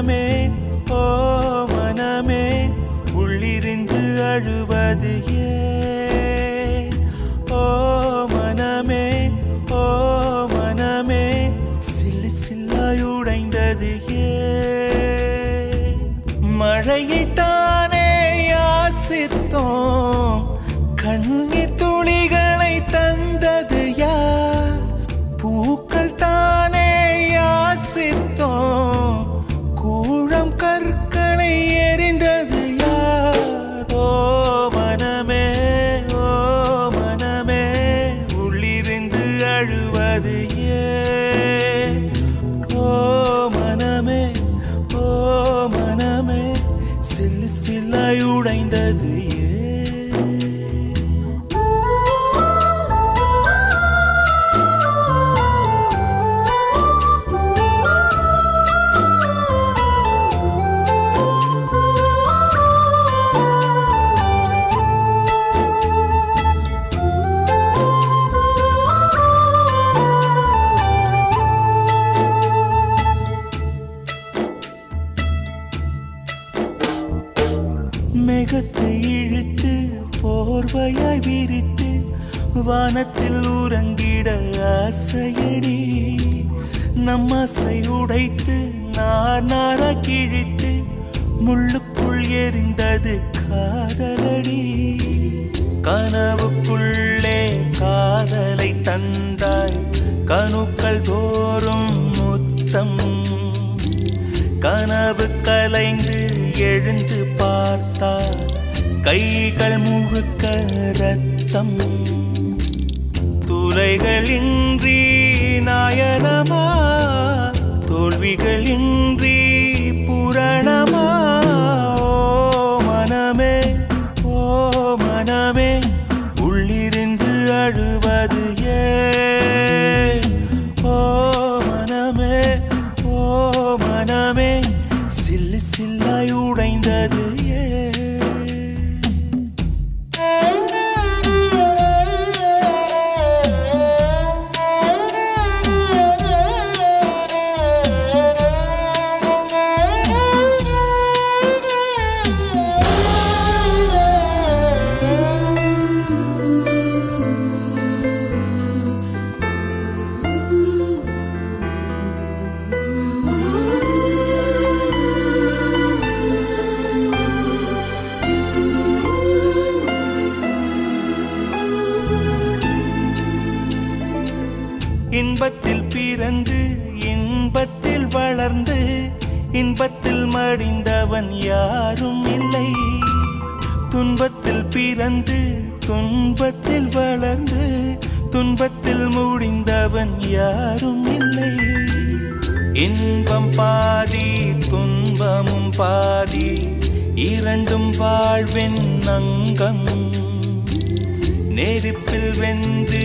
மனமே ஓ மனமே உள்ளிருந்து அழுவது ஏன்? day. மேகத்தை இழுத்து போர்வையாய் விரித்து வானத்தில் உறங்கிட ஆசையடி. நம் ஆசை உடைத்து நார் நாரா கிழித்து முள்ளுக்குள் எரிந்தது காதலடி. கனவுக்குள்ளே காதலை தந்தாய் கணுக்கள் தோறும் முத்தம். கனவு கலைந்து எழுந்து பார்த்தார். கைகள் முழுக்க ரத்தம் துளைகளின்றி நாயனமா தோல்விகளின் இன்பத்தில் பிறந்து இன்பத்தில் வளர்ந்து இன்பத்தில் மடிந்தவன் யாரும் இல்லை. துன்பத்தில் பிறந்து துன்பத்தில் வளர்ந்து துன்பத்தில் முடிந்தவன் யாரும் இல்லை. இன்பம் பாதி துன்பமும் பாதி இரண்டும் வாழ்வின் அங்கம். நெருப்பில் வெந்து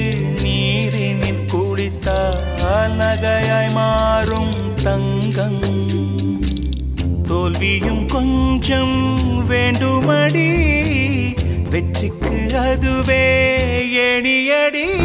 நகையாய் மாறும் தங்கம். தோல்வியும் கொஞ்சம் வேண்டுமடி. வெற்றிக்கு அதுவே எணியடி